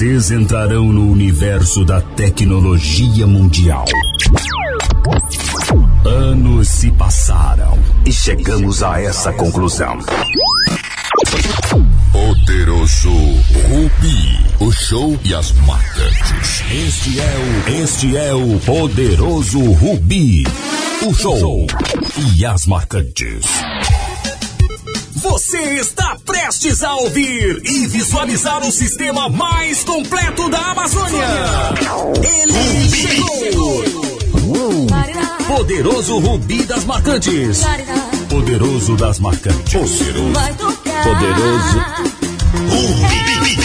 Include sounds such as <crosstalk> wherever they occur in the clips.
Vocês entrarão no universo da tecnologia mundial. Anos se passaram e chegamos a essa conclusão. Poderoso Rubi, o show e as marcantes. Este é o, este é o Poderoso Rubi, o show e as marcantes. Você está prestes a ouvir e visualizar o sistema mais completo da Amazônia. Ele chegou. Poderoso Rubi das Marcantes. Poderoso das Marcantes. Poderoso. Poderoso. Rubi.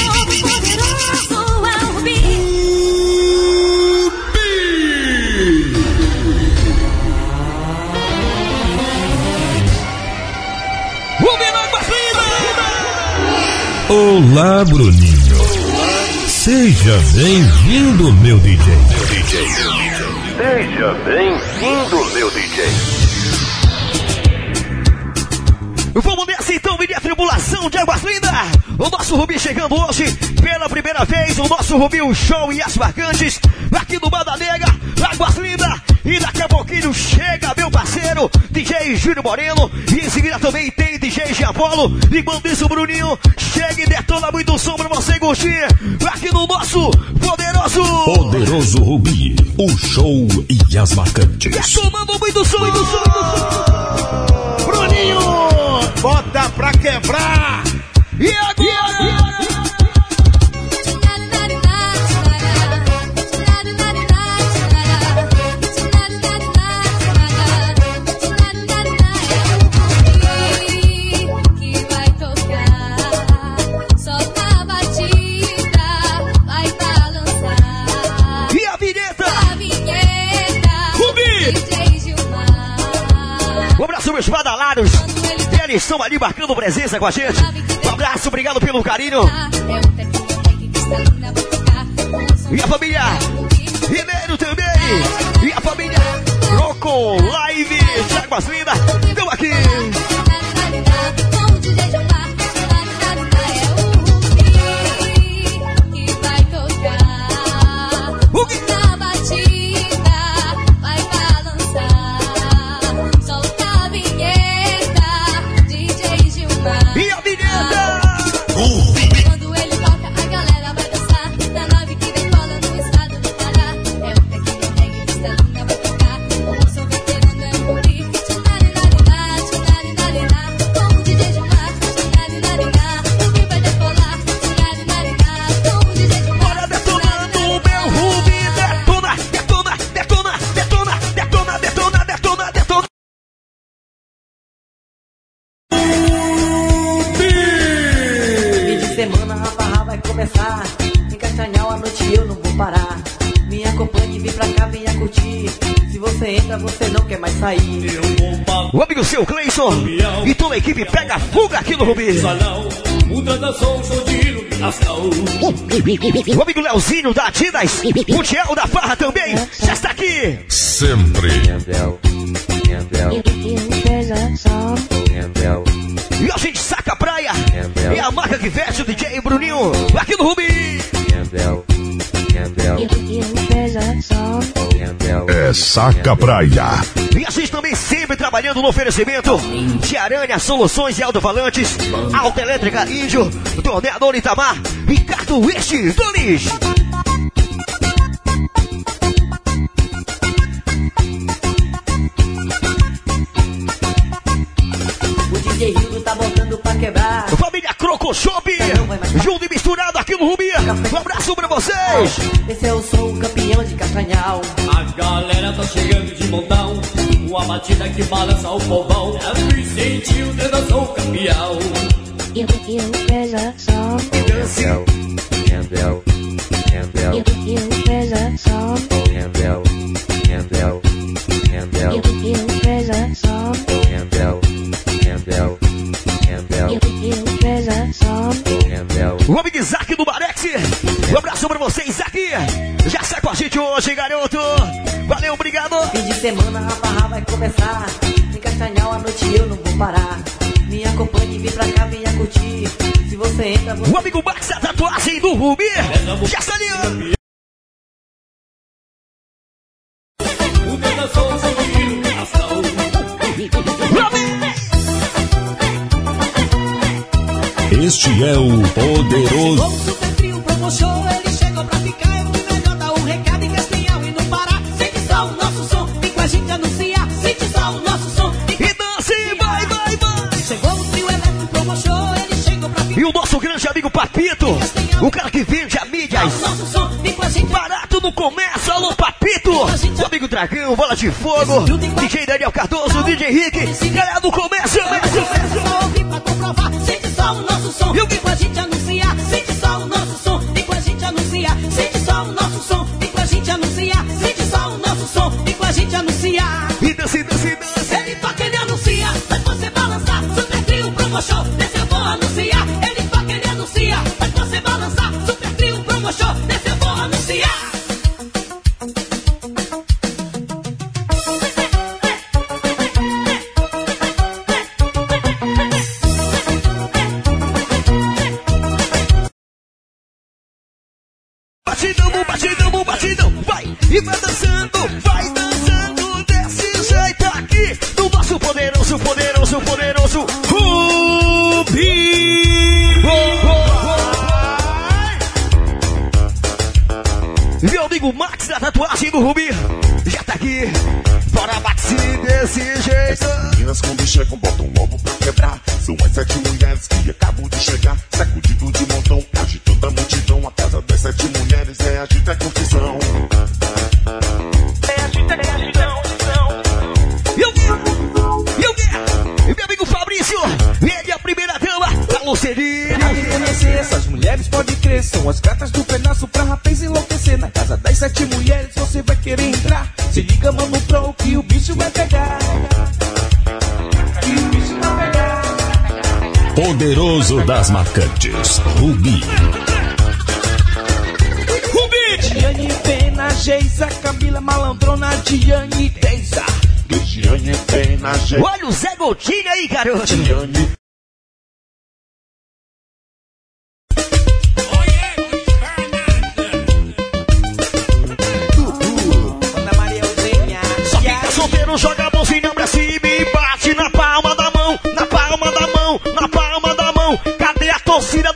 Olá, Bruninho. Seja bem-vindo, meu DJ. Meu DJ. Seja bem-vindo, meu DJ. Vamos nessa então, minha tribulação de Águas Lindas. O nosso Rubi chegando hoje pela primeira vez. O nosso Rubi, o show e as marcantes aqui no Banda Negra, Águas Lindas. E daqui a pouquinho chega meu parceiro, DJ Júlio Moreno. E em seguida também tem DJ Giapolo. E manda isso, Bruninho. Chega e detona muito som pra você curtir. Aqui no nosso poderoso. Poderoso Rubi, o show e as marcantes. Detonando muito som, muito som, muito som. Bruninho, bota pra quebrar. E agora? Que presença com a gente. Um abraço, obrigado pelo carinho. E a família Ribeiro também. E a família Croco Live Águas Lindas. Estão aqui. O dançou show de iluminação. O amigo Leozinho da Adidas, o Tiel da Farra também, já está aqui. Sempre. E a gente saca a praia. É a marca que veste o DJ Bruninho aqui no Rubi. É Saca Praia. E a gente também sempre trabalhando no oferecimento de Aranha Soluções e Alto-Falantes, Alta Elétrica Índio, Torneador Itamar, Ricardo Este Donis. O DJ Hildo tá botando pra quebrar. Família Croco Shop, junto e misturado aqui no Rubi. Um abraço pra vocês. Esse é o som campeão de Castanhal. A galera tá chegando de montão. Uma batida que balança o povão. É Vicente, o dançou campeão. O homem de Isaac do Barex. Um abraço pra você, Isaac. Já sai com a gente hoje, garoto. Valeu, obrigado. Fim de semana a barra vai começar. Em Castanhal à noite eu não vou parar. Me acompanhe, vem pra cá, venha curtir. Se você entra, você... O amigo Max, é a tatuagem do Rubi. Já saiu. O dançou, Este é o Poderoso. E o nosso grande amigo Papito, o cara que vende a mídia. Barato no comércio, alô Papito. O amigo Dragão, Bola de Fogo, DJ Daniel Cardoso, DJ Henrique. Galera do comércio, mesmo. Eu E que com a gente anuncia?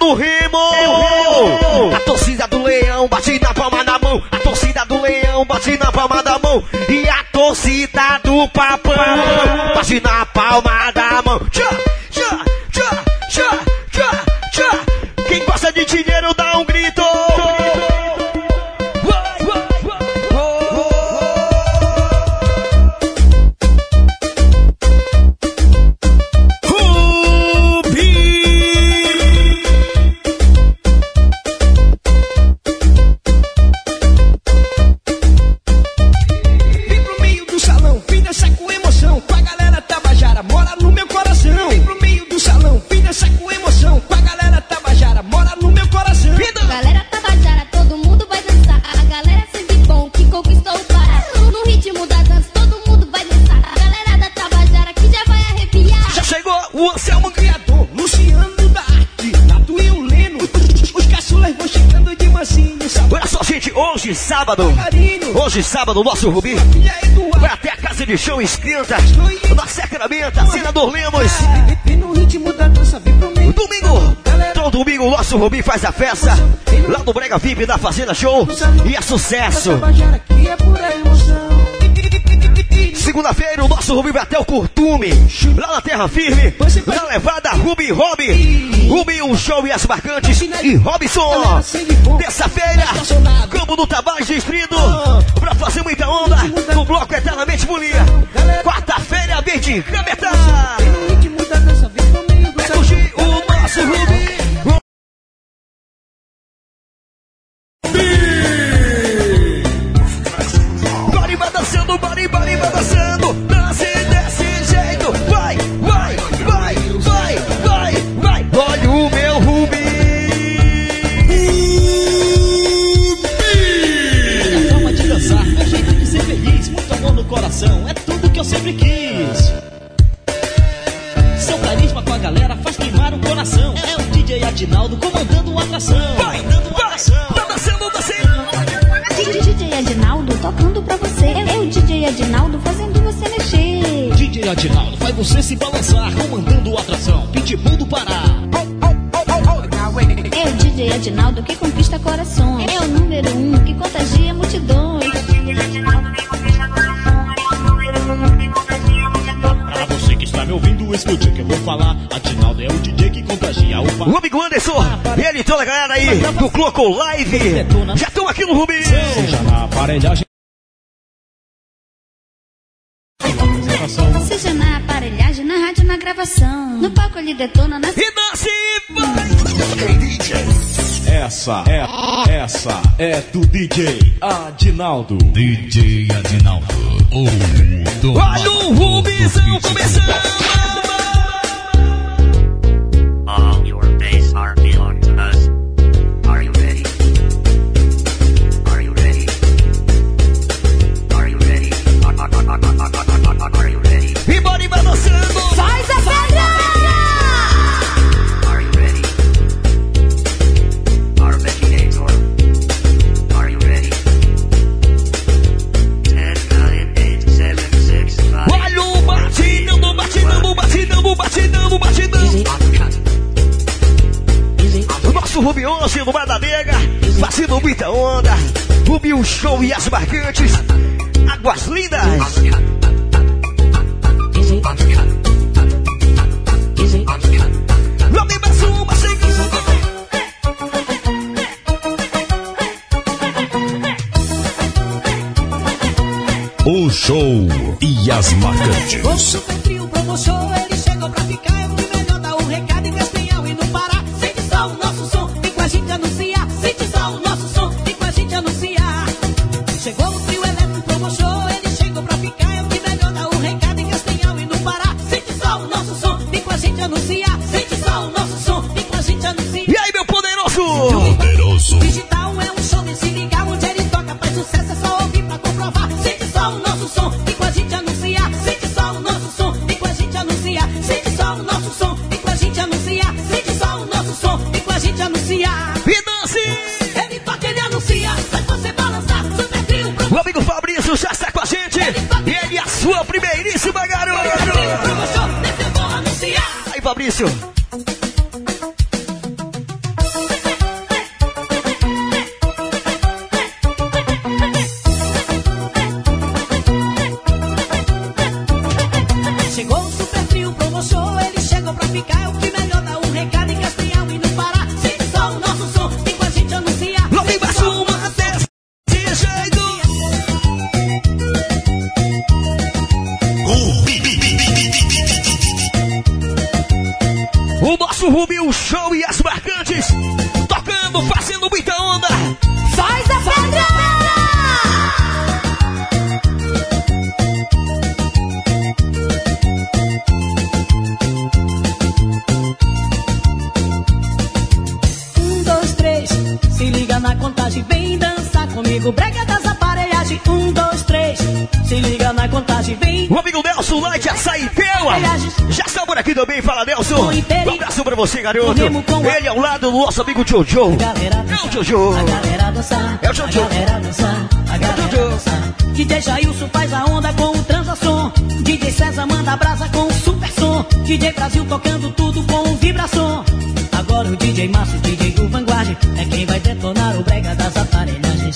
o rimo! A torcida do leão bate na palma da mão. A torcida do leão bate na palma da mão. E a torcida do papão bate na palma da mão. Tchau! neste sábado, nosso Rubi. Vai até a casa de chão esquenta. na sacramenta, senador Lemos. Domingo, todo domingo o nosso Rubi faz a festa. Lá no Brega VIP da Fazenda Show. E é sucesso. Segunda-feira, o nosso Rubi vai até o Curtume. Lá na Terra Firme, na levada Rubi Rob. Rubi, um show e as marcantes. E Robson. Terça-feira. Combo do Tabás tá Distrito pra fazer muita onda. O bloco é eternamente bolia. Quarta-feira, verde, câmera Marcou Live. Já estão aqui no Rubinho. Seja na aparelhagem. Seja na aparelhagem, na rádio, na gravação. No palco ele detona na. E nasce vai! Essa é, essa é do DJ Adinaldo. DJ Verdes. Quando foi frio, O amigo Nelson Light Açaí Pela já está por aqui também. Fala, Nelson. Um abraço pra você, garoto. Ele ao lado do nosso amigo Jojo. É o Jojo. É o Jojo. É o Jojo. DJ Jailson faz a onda com o transação. DJ César manda brasa com o super som. DJ Brasil tocando tudo com o vibração. Agora o DJ Márcio, DJ do Vanguard, é quem vai detonar o brega das aparelhagens.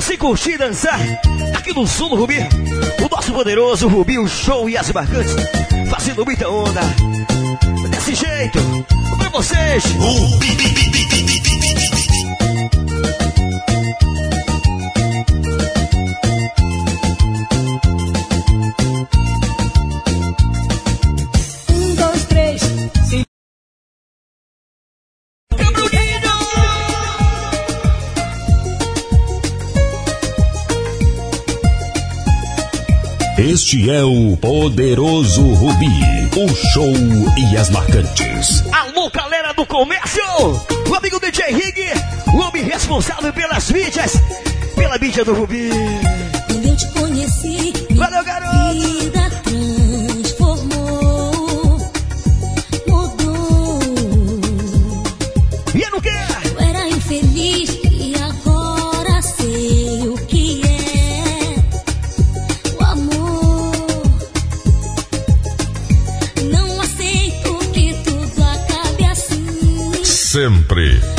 você curtir dançar aqui no sul do Rubi, o nosso poderoso Rubi, o show e as marcantes, fazendo muita onda. Desse jeito, pra vocês. Rubi. Este é o Poderoso Rubi, o show e as marcantes. Alô, galera do comércio! O amigo DJ Rig, o homem responsável pelas mídias, pela mídia do Rubi. Quando eu te conheci, Valeu, garoto! sempre.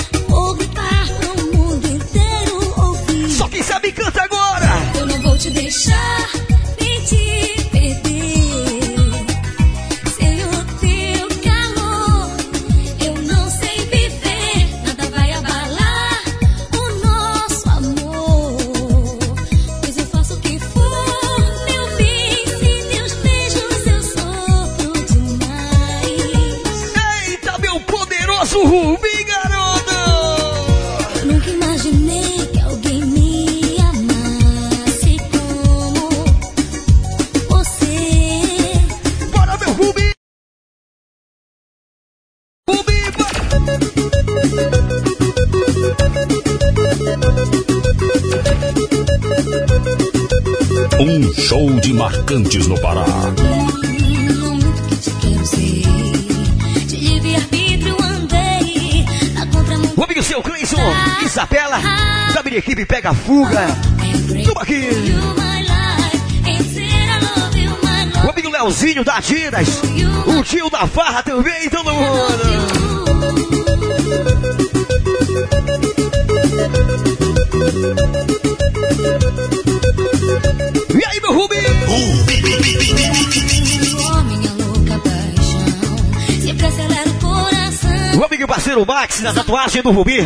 Tucurubi.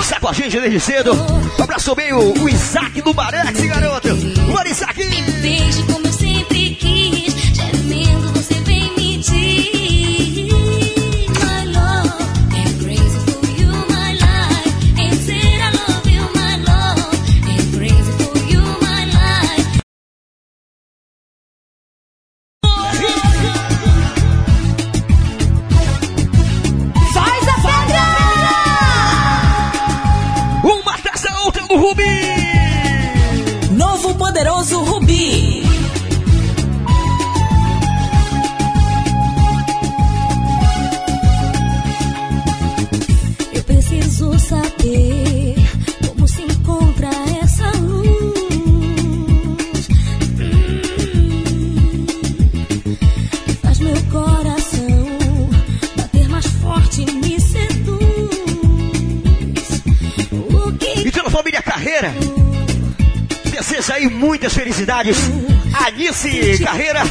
Está com a gente desde cedo. Um abraço bem o Isaac do Barex. cidade. Alice Carreira.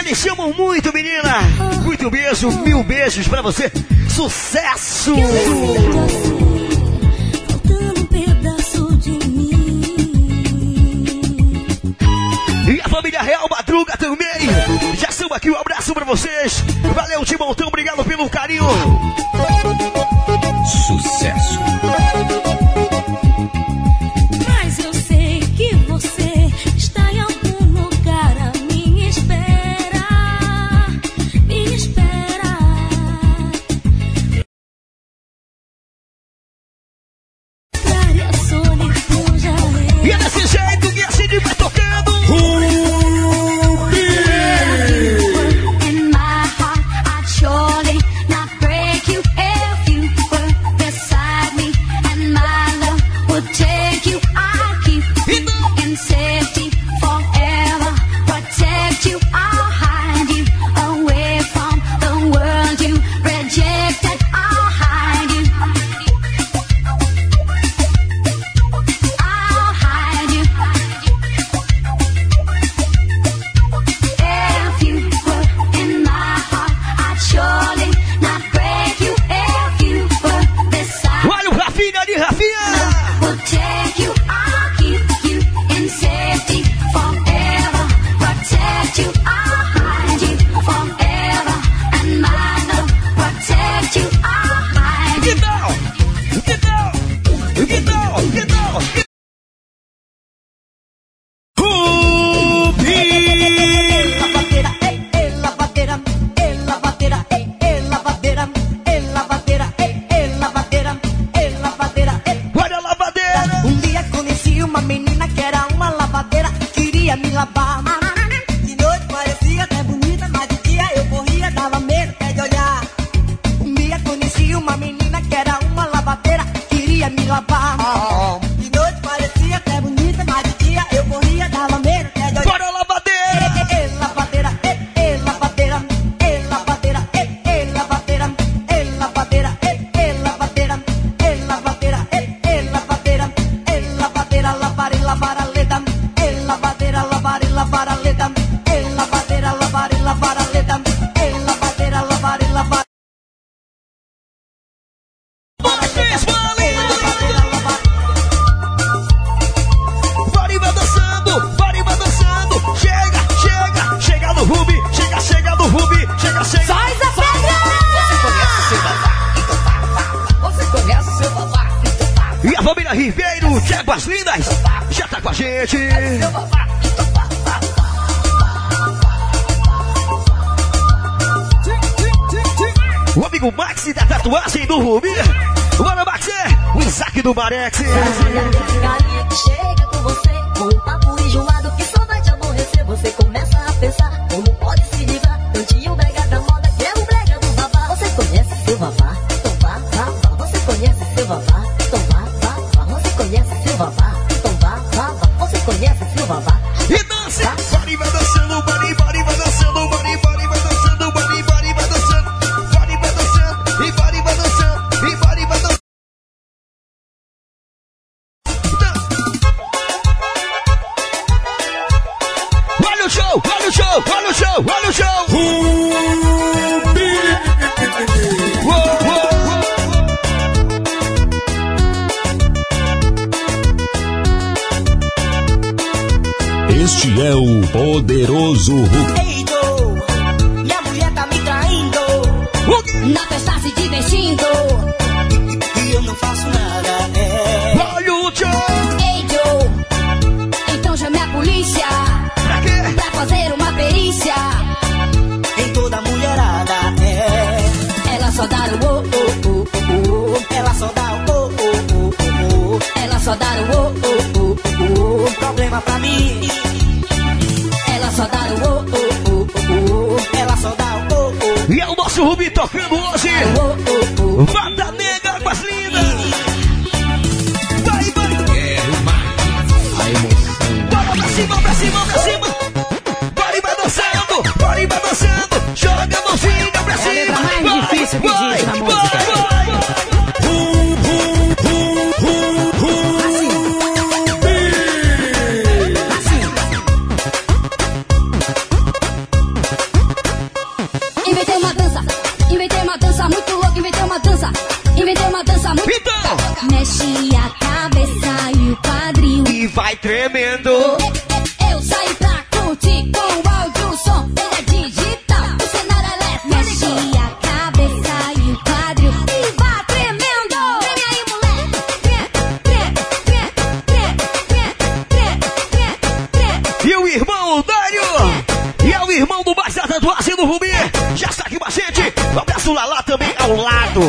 Eles chamam muito, menina. Muito beijo, mil beijos pra você. Sucesso! E a família Real Madruga também. Já são aqui, um abraço pra vocês. Valeu, Timontão. Obrigado pelo carinho.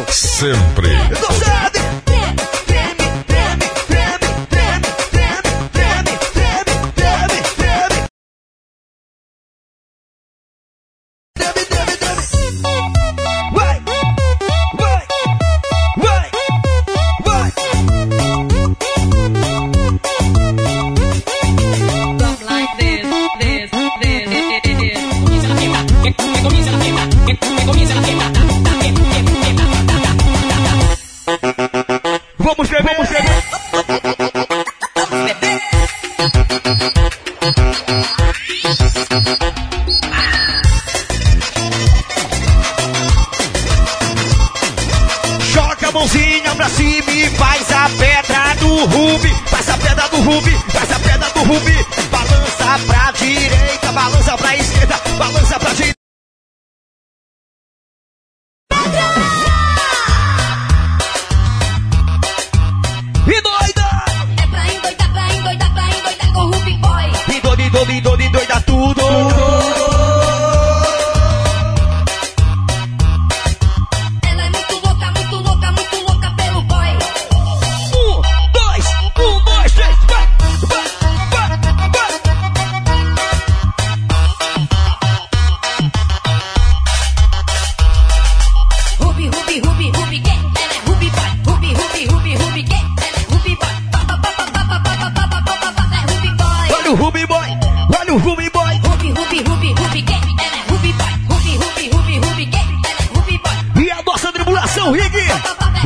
Sempre.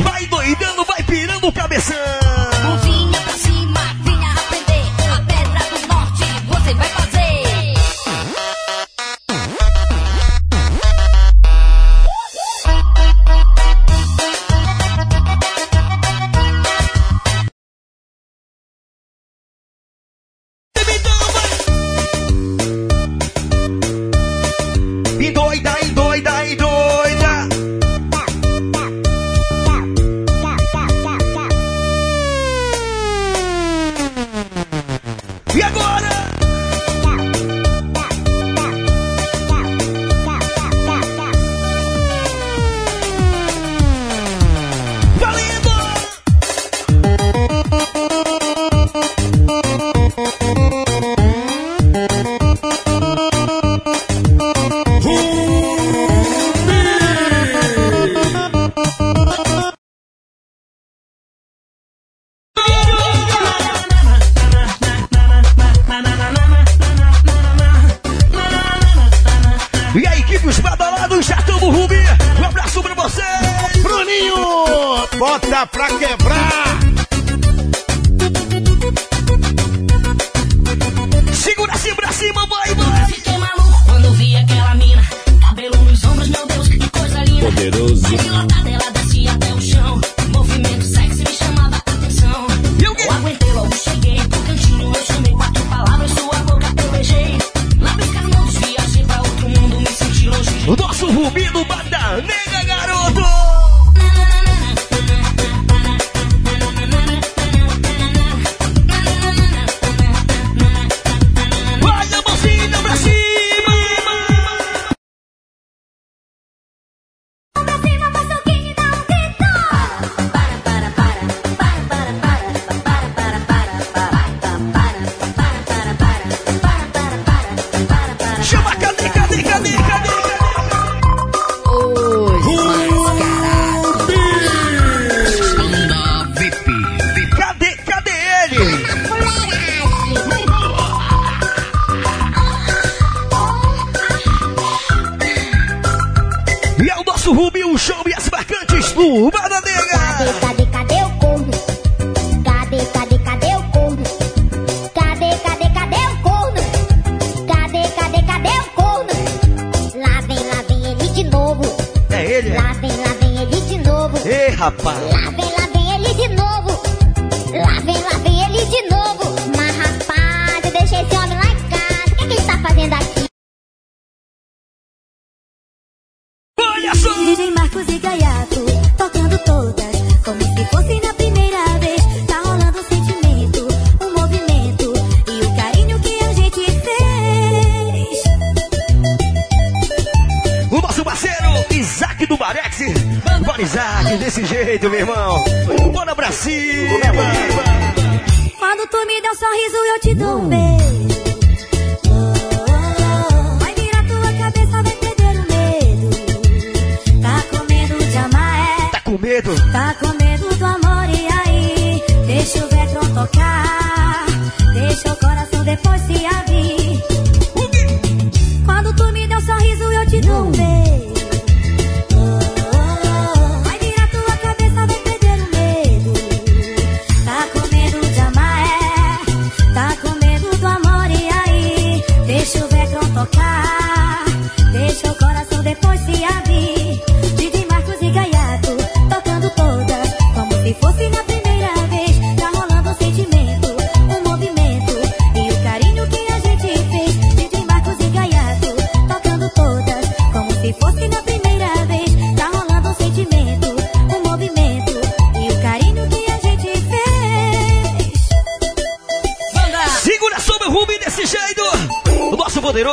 Vai doidando, vai pirando o cabeção.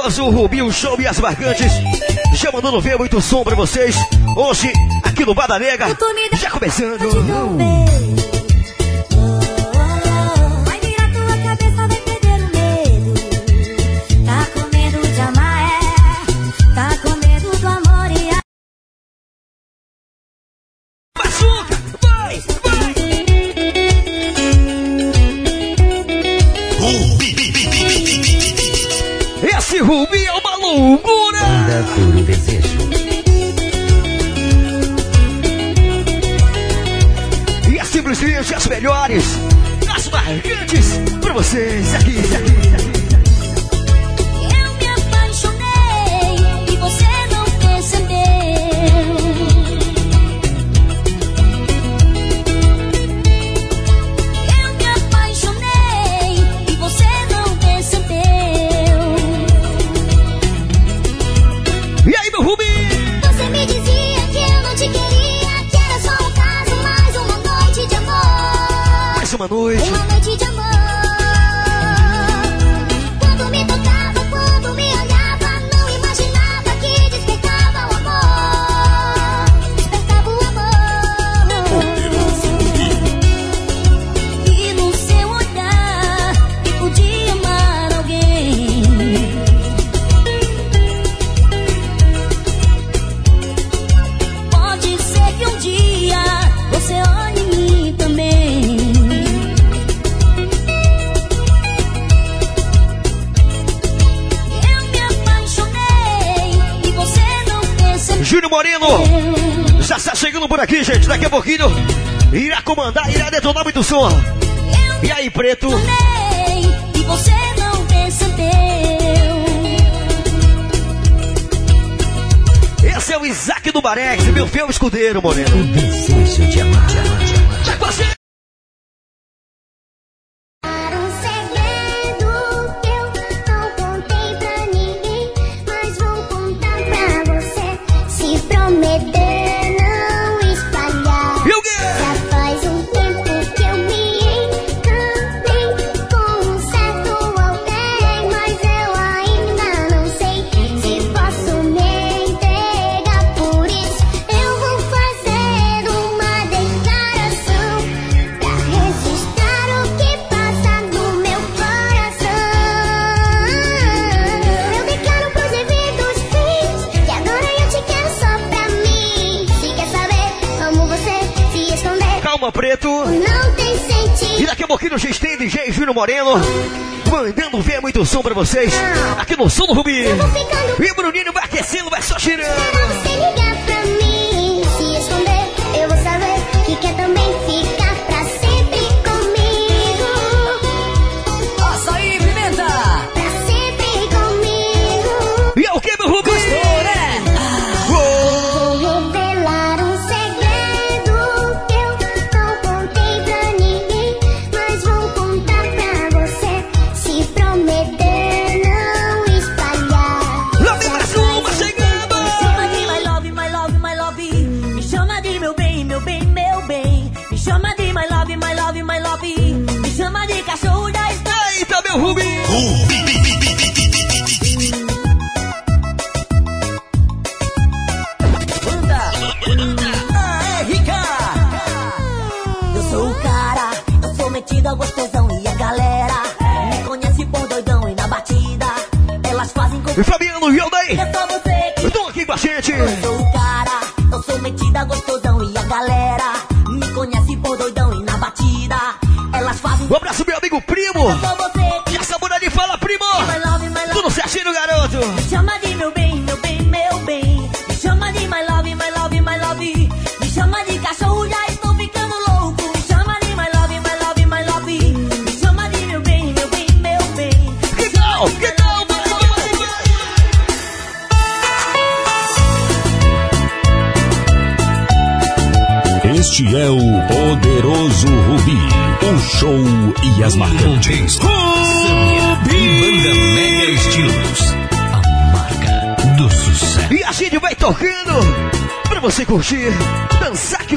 O Rubinho, o Show e as Marcantes. Já mandando ver muito som pra vocês. Hoje, aqui no Bada Nega. Já começando. gente, daqui a pouquinho irá comandar, irá detonar muito o som. Eu e aí, preto? Amei, e você não percebeu. Esse é o Isaac do Barex, meu fiel escudeiro, moreno. O desejo de amar. vocês.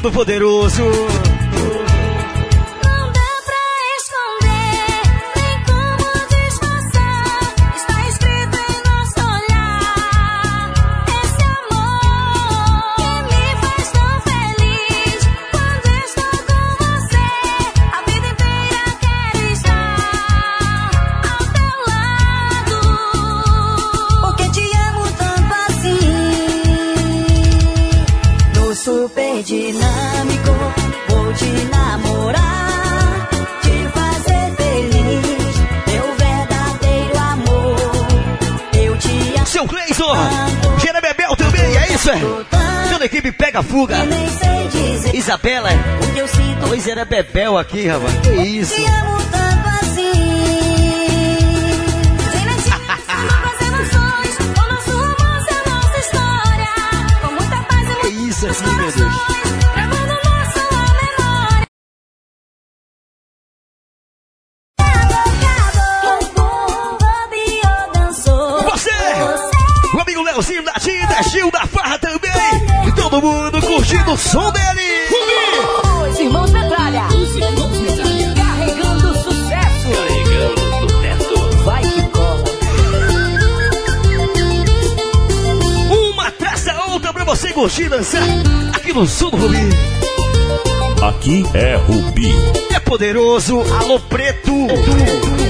Todo Poderoso. Isso é. Equipe pega fuga. Isabela. Pois era Bebel aqui, rapaz. Que isso. <laughs> Que isso assim, meu Deus. som dele! Rubi! Os irmãos metralha! Os irmãos metralha! Carregando sucesso! Carregando sucesso! Vai que cola! Uma atrás da outra pra você curtir dançar aqui no som do Rubi! Aqui é Rubi! É poderoso, alô preto. preto.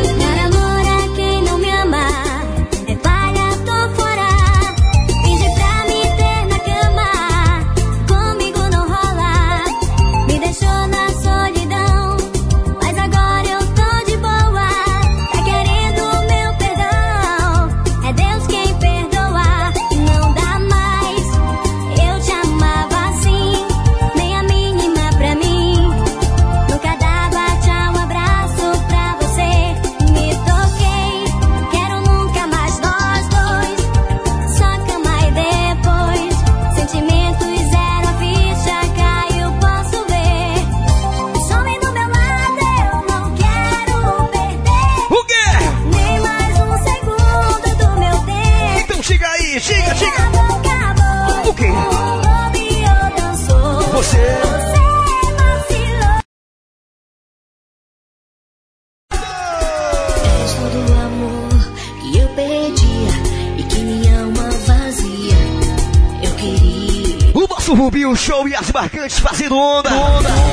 O show e as marcantes fazendo onda.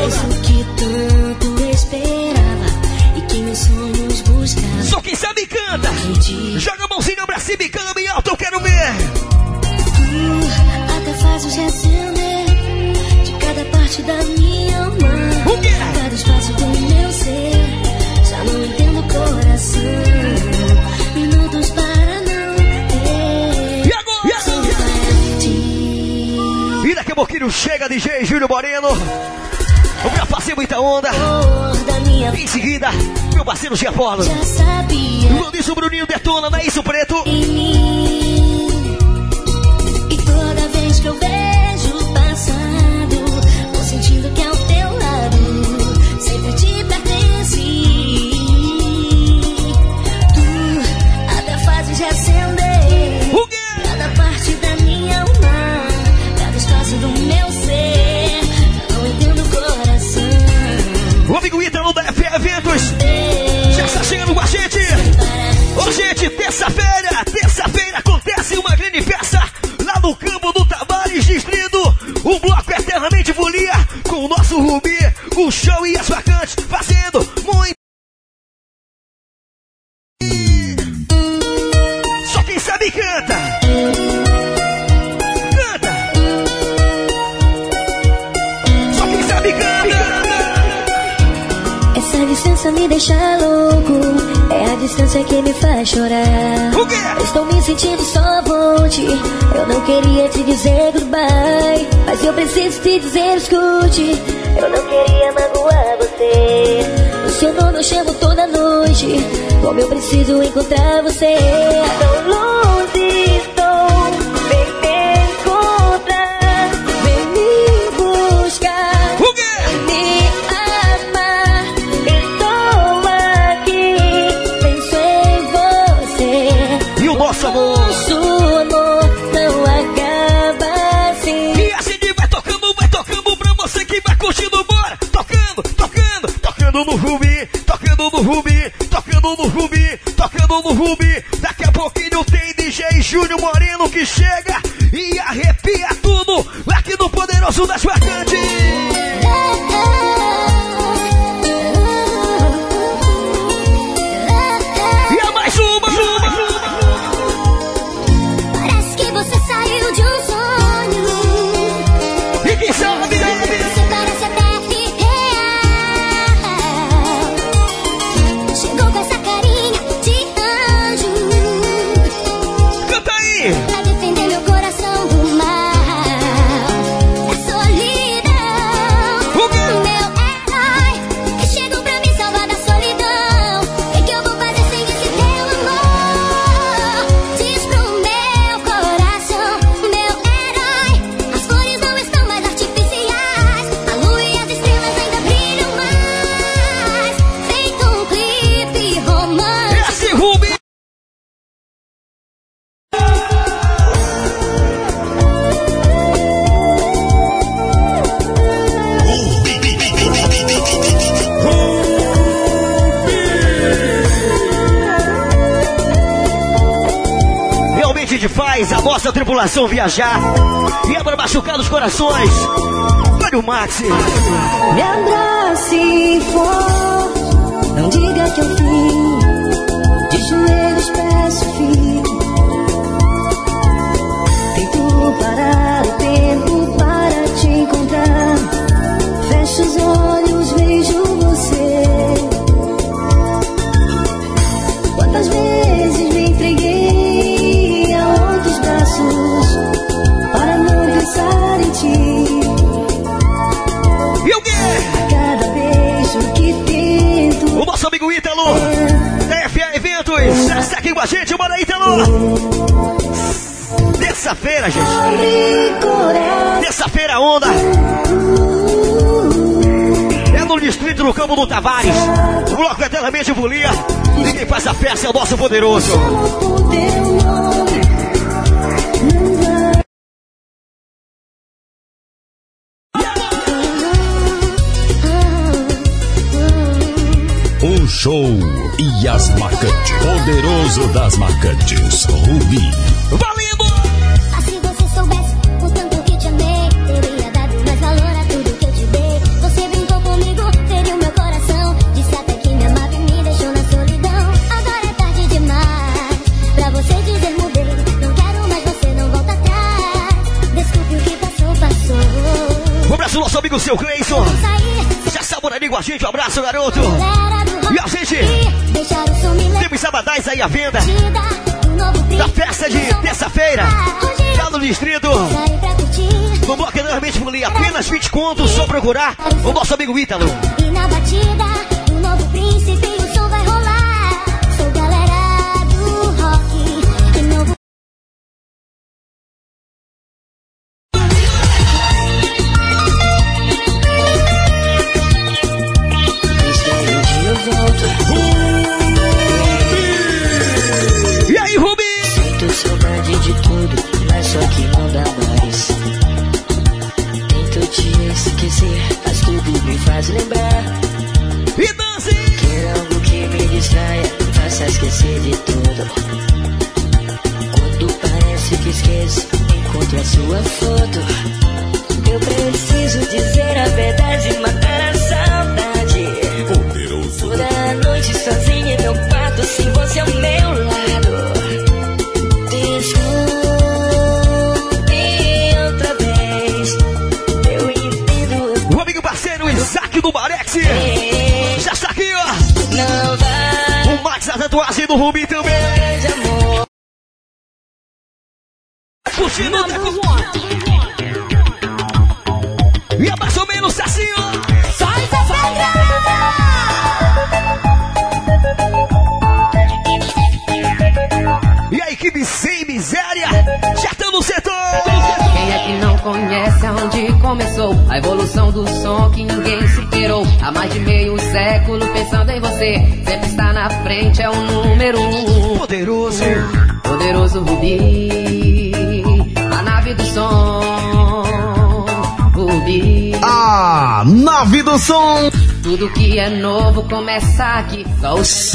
És o que tanto esperava e que meus sonhos buscavam. Só quem sabe canta. Joga a mãozinha pra cima e canta bem alto, eu quero ver. Tu até faz os reacender de cada parte da minha alma. O quê? Cada espaço do meu ser. Já não entendo o coração. Pouquinho chega DJ Júlio Moreno. Eu já passei muita onda. Em seguida, meu parceiro já sabia. Quando isso o Bruninho detona, não é isso, preto? em mim. Está chegando com a gente. Ô, gente, terça-feira, terça-feira acontece uma grande festa lá no campo do Tavares Distrito. O bloco eternamente folia com o nosso Rubi, o show e as vacantes fazendo muito. Só quem sabe. Canta. Essa me deixa louco. É a distância que me faz chorar. O quê? Eu Estou me sentindo só ponte. Eu não queria te dizer goodbye. Mas eu preciso te dizer, escute. Eu não queria magoar você. O seu nome eu chamo toda noite. Como eu preciso encontrar você. Tão longe Rubi. Daqui a pouquinho tem DJ Júnior Moreno que chega e arrepia tudo aqui no Poderoso das Marcantes. Tripulação viajar e é para machucar os corações. Olha o Maxi. Me abrace forte, não diga que eu fim. De joelhos peço fique. Aqui com a gente, bora Ítalo. Terça-feira, gente. Terça-feira, onda. É no distrito do Campo do Tavares. O bloco eternamente folia. E quem faz a festa é o nosso poderoso. e as marcantes. Poderoso das marcantes, Rubi. Valendo! Assim ah, você soubesse o tanto que te amei, teria dado mais valor a tudo que eu te dei. Você brincou comigo, feriu meu coração, disse até que me amava e me deixou na solidão. Agora é tarde demais pra você dizer mudei. Não quero mais você, não volta atrás. Desculpe o que passou, passou. Um abraço, nosso amigo seu Cleison ia gente, um abraço, garoto. E a gente temos sabadais aí à venda da festa de terça-feira, lá no distrito. No bloco enormemente por ali, apenas 20 contos, só procurar o nosso amigo Ítalo. E na batida, o novo príncipe,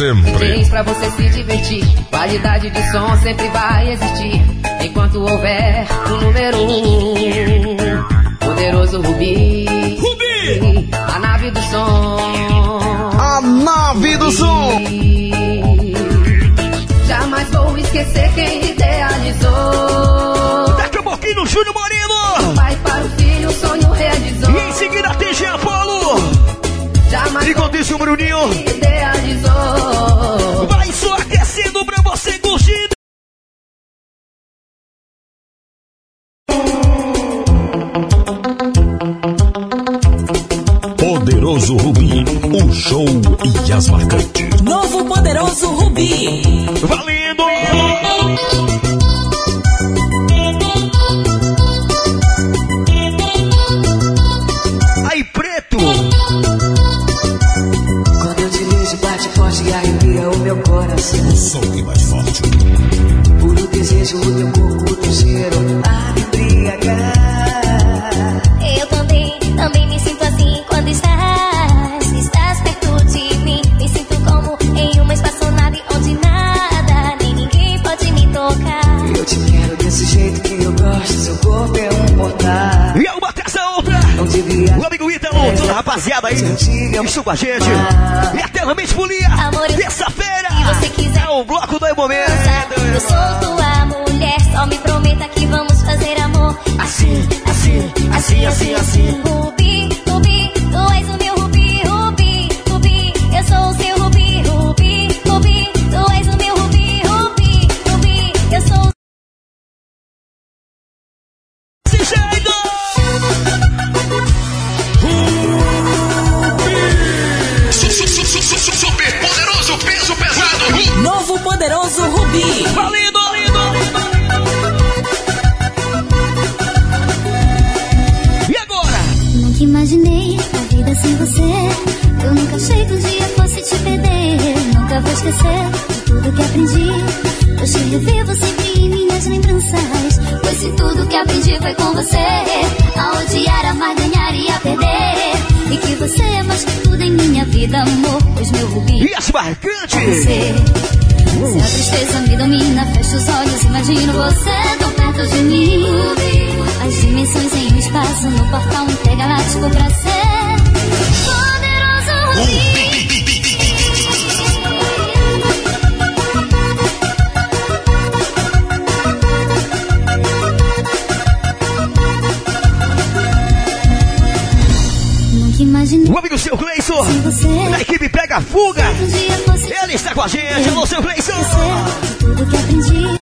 Sempre. DJs pra você se divertir. Qualidade de som sempre vai existir. Enquanto houver o número um. Poderoso Rubi. Rubi! A nave do som. A nave do som. Jamais vou esquecer quem idealizou. Daqui a pouquinho, Júnior Moreno. Jamais Enquanto isso, o Bruninho idealizou. vai só aquecendo pra você curtir. Poderoso Rubi, o show e as marcantes. Novo poderoso Rubi. Valendo! Coração. Som que mais forte. Puro desejo, o teu corpo, o teu cheiro a me embriagar. Eu também, também me sinto assim quando estás, estás perto de mim. Me sinto como em uma espaçonave onde nada, nem ninguém pode me tocar. Eu te quero desse jeito que eu gosto, seu corpo é um portal. O amigo Ítalo, toda a rapaziada aí, isso com a gente. E eternamente folia, terça-feira, Se você quiser é o bloco do momento. Eu sou tua mulher, só me prometa que vamos fazer amor. Assim, assim, assim, assim, assim. Rubi, Rubi, tu és poderoso Rubi. Valendo, valendo! E agora? Nunca imaginei a vida sem você. Eu nunca achei que um dia fosse te perder. Nunca vou esquecer de tudo que aprendi. Eu te revivo sempre em minhas lembranças. Pois se tudo que aprendi foi com você. A odiar, amar, ganhar e a perder. E que você é mais vida, amor. Pois meu rubi E as marcantes? você. Se a tristeza me domina, fecho os olhos, imagino você tão perto de mim. As dimensões em um espaço no portal intergaláctico pra ser poderoso Rubi. O amigo seu Gleison, da equipe Pega Fuga. Ele está com a gente. Alô, seu Gleison. Tudo que aprendi.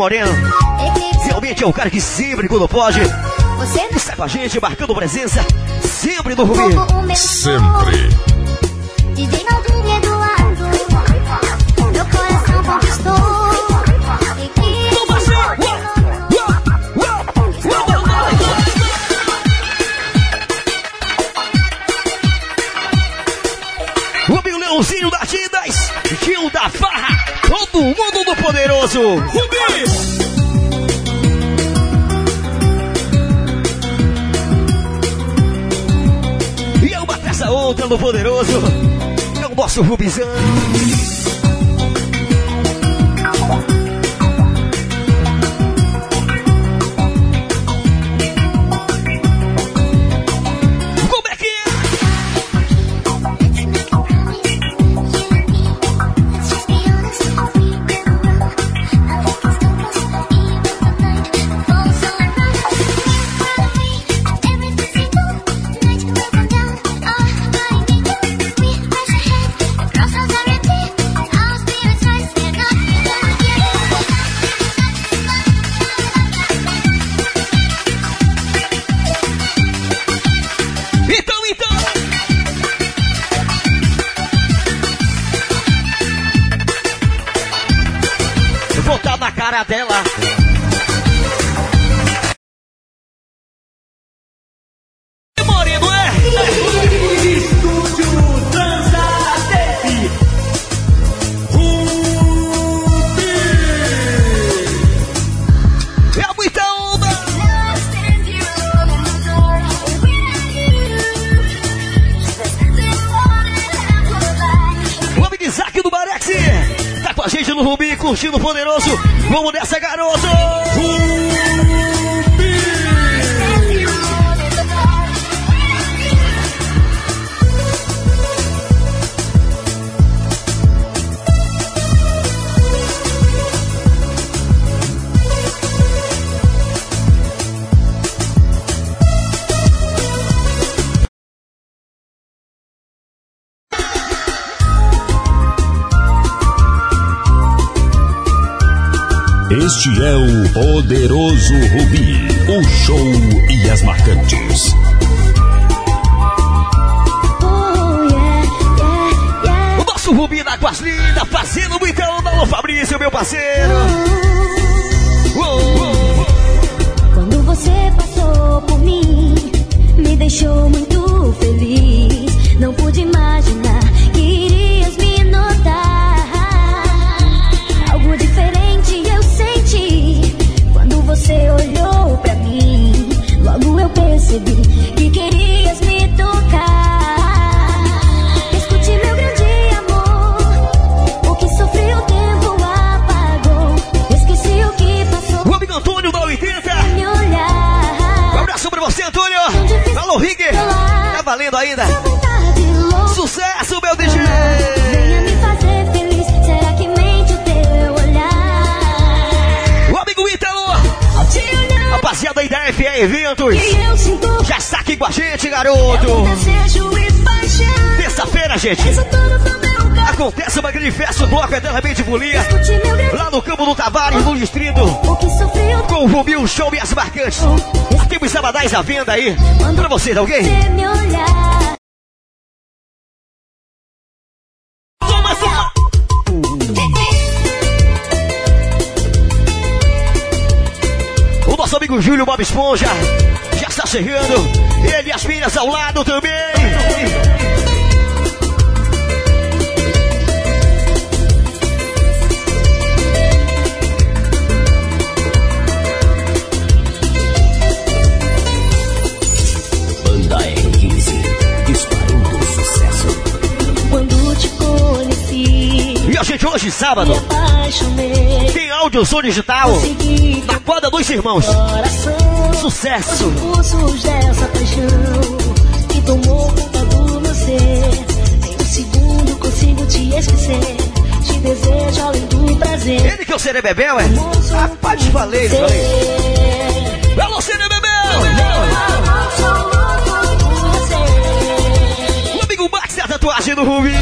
Moreno. Realmente é o cara que sempre, quando pode, está com a gente, marcando presença. Sempre no Rubi. roubou o meu Sempre. Poderoso. Rubi. E é uma peça outra do Poderoso. É o nosso Rubizão. Este é o Poderoso Rubi, o show e as marcantes. O nosso Rubi da Águas Lindas, fazendo muita onda. Alô, Fabrício, meu parceiro. Quando você passou por mim, me deixou muito feliz. Não pude imaginar você olhou pra mim. Logo eu percebi que querias me tocar. Escute meu grande amor, o que sofri o tempo apagou. Esqueci o que passou. O amigo Antônio da 80. Me olhar. Um abraço pra você, Antônio. Alô, Rig. Tá valendo ainda. Da FE Eventos. que eu sinto Já está aqui com a gente, garoto. Terça-feira, gente. Acontece uma grande festa, o bloco eternamente folia. Escute meu grande Lá no campo do Tavares, no distrito. Com o Rubinho Show e as marcantes. Temos sabadais à venda aí. Pra vocês, alguém? você nosso amigo Júlio Bob Esponja já está chegando. Ele e as filhas ao lado também. Banda R15, disparando sucesso. Quando te conheci, E a gente hoje, sábado, me apaixonei. Áudio som digital na quadra dos irmãos. Coração, Sucesso. os dessa paixão que tomou conta do meu ser. Um segundo consigo te esquecer. Te desejo além do prazer. Ele que é o Cerebebel, é? Rapaz, falei, falei. Alô, Cerebebel! O amigo Max é a tatuagem do Rubi.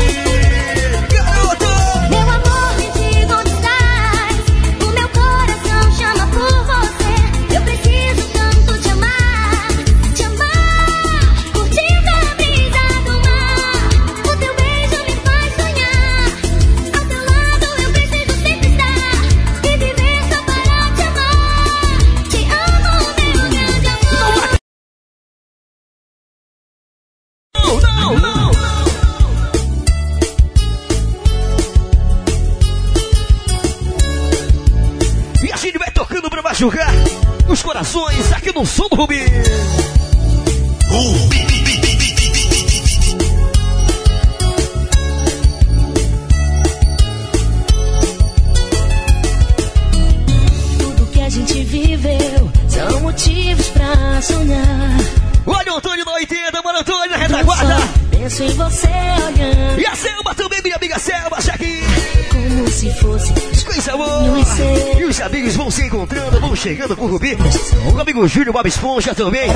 Chegando com o amigo Júlio Bob Esponja também.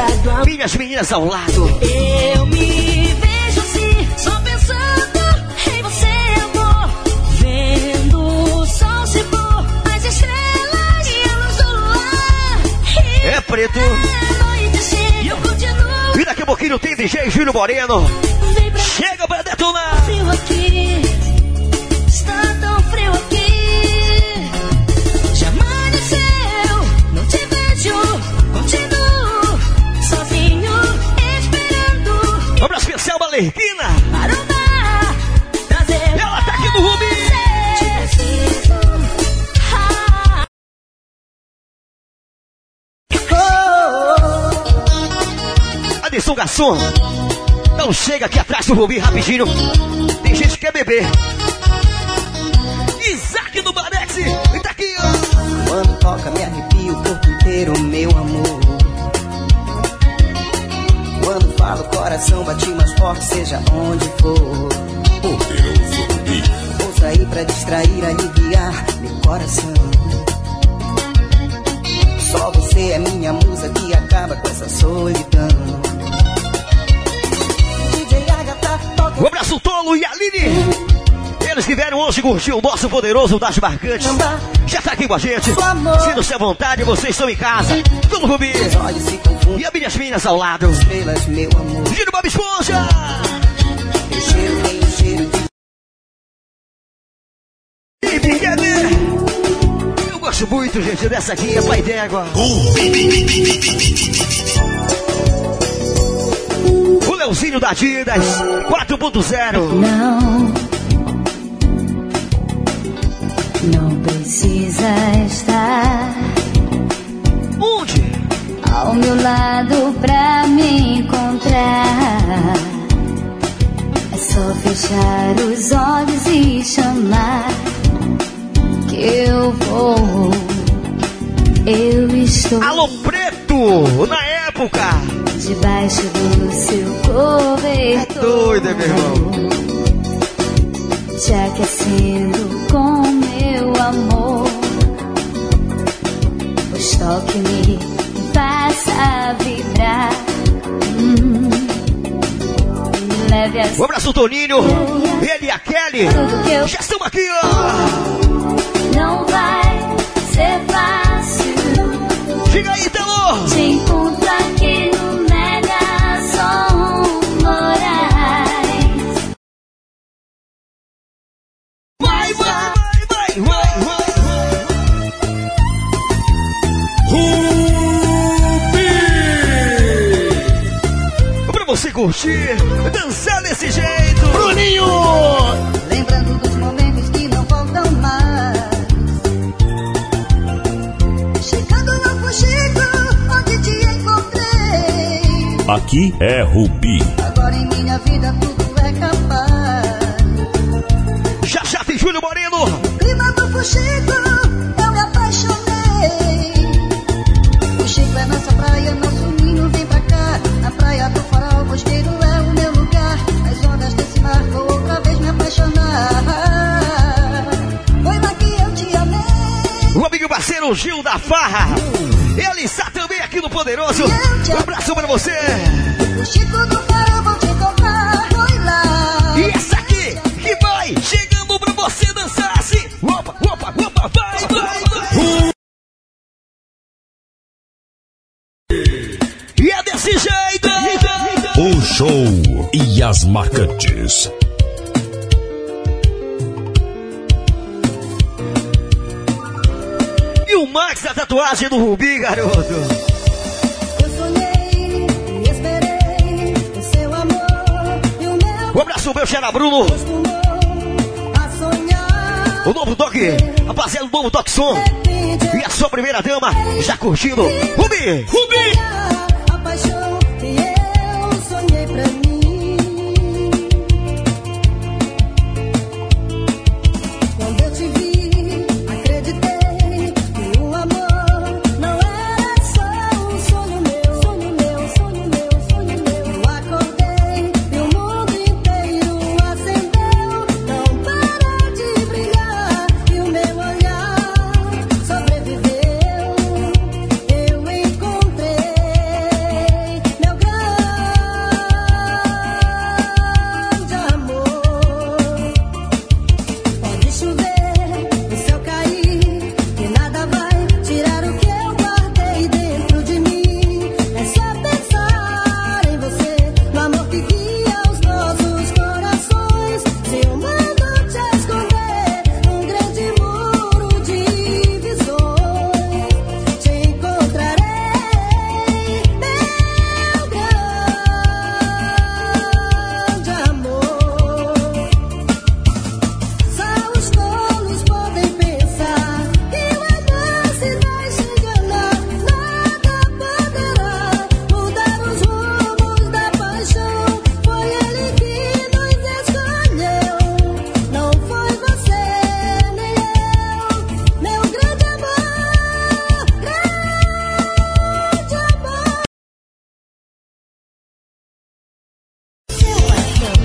Minhas meninas ao lado. Eu me vejo assim, só pensando em você vou vendo o sol se pôr, as estrelas e a luz do luar. E É preto. noite chega, eu continuo E daqui a pouquinho tem DJ Júlio Moreno. Chega pra detonar. aqui, Lerquina. Para o mar, trazer Ela tá aqui no Rubi. Ah. Atenção, garçom. Não chega aqui atrás do Rubi rapidinho. Tem gente que quer beber. Isaac do Barex. E tá aqui, ó. Quando toca, me arrepio o corpo inteiro, meu amor. Quando falo, coração bate mais forte, seja onde for. Poderoso Rubi. Vou sair pra distrair, aliviar meu coração. Só você é minha musa que acaba com essa solidão. DJ Agatha toca Um abraço Tolo e Aline. Eles que vieram hoje curtir o nosso poderoso das marcantes. Já tá aqui com a gente. Sinta-se à vontade, vocês estão em casa. Tudo Rubi. Os olhos se confundem, E as minhas meninas ao lado. estrelas, meu amor. Giro Bob Esponja. Eu gosto muito, gente, dessa aqui, é pai d'égua. O Leozinho da Adidas 4.0. Não, não precisa estar Onde? ao meu lado pra me encontrar. É só fechar os olhos e chamar que eu vou. Eu estou Alô Preto, na época. debaixo do seu cobertor. Doida, meu irmão. te aquecendo com amor. Vibrar. Hum. Me leve a Um abraço, Toninho. Ele e a Kelly. Eu- Já estamos aqui, ó. Não vai ser fácil. Diga aí, Telô. Te encontro aqui curtir, dançar desse jeito. Bruninho! Lembrando dos momentos que não voltam mais. Chegando no Fuxico, onde te encontrei. Aqui é Rubi. Agora em minha vida tudo é capaz. Já já tem Júlio Moreno. Clima do Fuxico, Gil da Farra. Ele está também aqui no Poderoso. Um abraço pra você. Fuxico do farol, vou te encontrar. Foi lá. E essa aqui que vai chegando pra você dançar assim. Opa, opa, opa, vai, vai, vai. E é desse jeito. O show e as marcantes. Max da tatuagem do Rubi, garoto. Um abraço, meu Xera Bruno. O novo toque, rapaziada, o novo toque som. E a sua primeira dama já curtindo. Rubi, Rubi.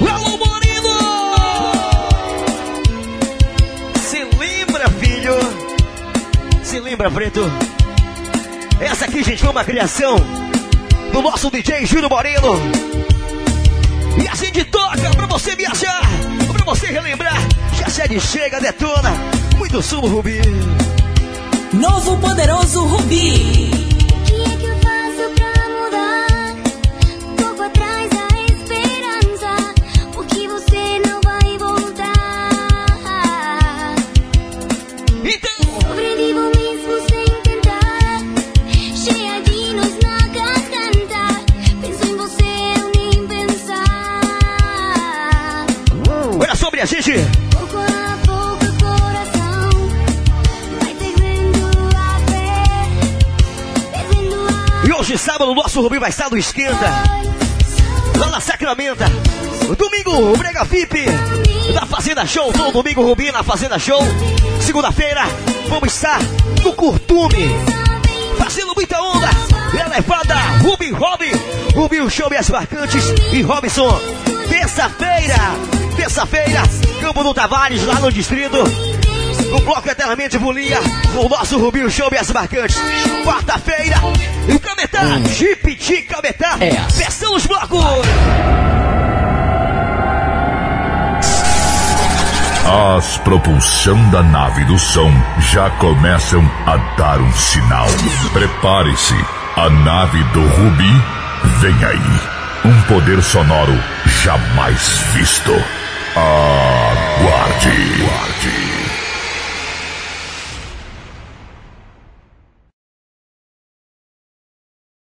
Alô, Moreno! Se lembra, filho? Se lembra, Preto? Essa aqui, gente, foi uma criação do nosso DJ Júlio Moreno. E a gente toca pra você viajar, pra você relembrar. Já série chega, detona. Muito som no Rubi. Novo Poderoso Rubi. Sábado, o nosso Rubi vai estar no Esquenta. Lá na Sacramento. Domingo, o Brega VIP. Da Fazenda Show. Todo domingo, Rubi na Fazenda Show. Segunda-feira, vamos estar no Curtume. Fazendo muita onda. E a levada, Rubi Robin. Rubi, o show e as marcantes. E Robson. Terça-feira. Terça-feira, Campo do Tavares, lá no distrito. O bloco eternamente bolia. O nosso Rubinho Show e as marcantes. Quarta-feira, o Cametá, Jeep de Cametá. É. Versão os blocos. As propulsão da nave do som já começam a dar um sinal. Prepare-se, a nave do Rubi vem aí. Um poder sonoro jamais visto. Aguarde. Aguarde.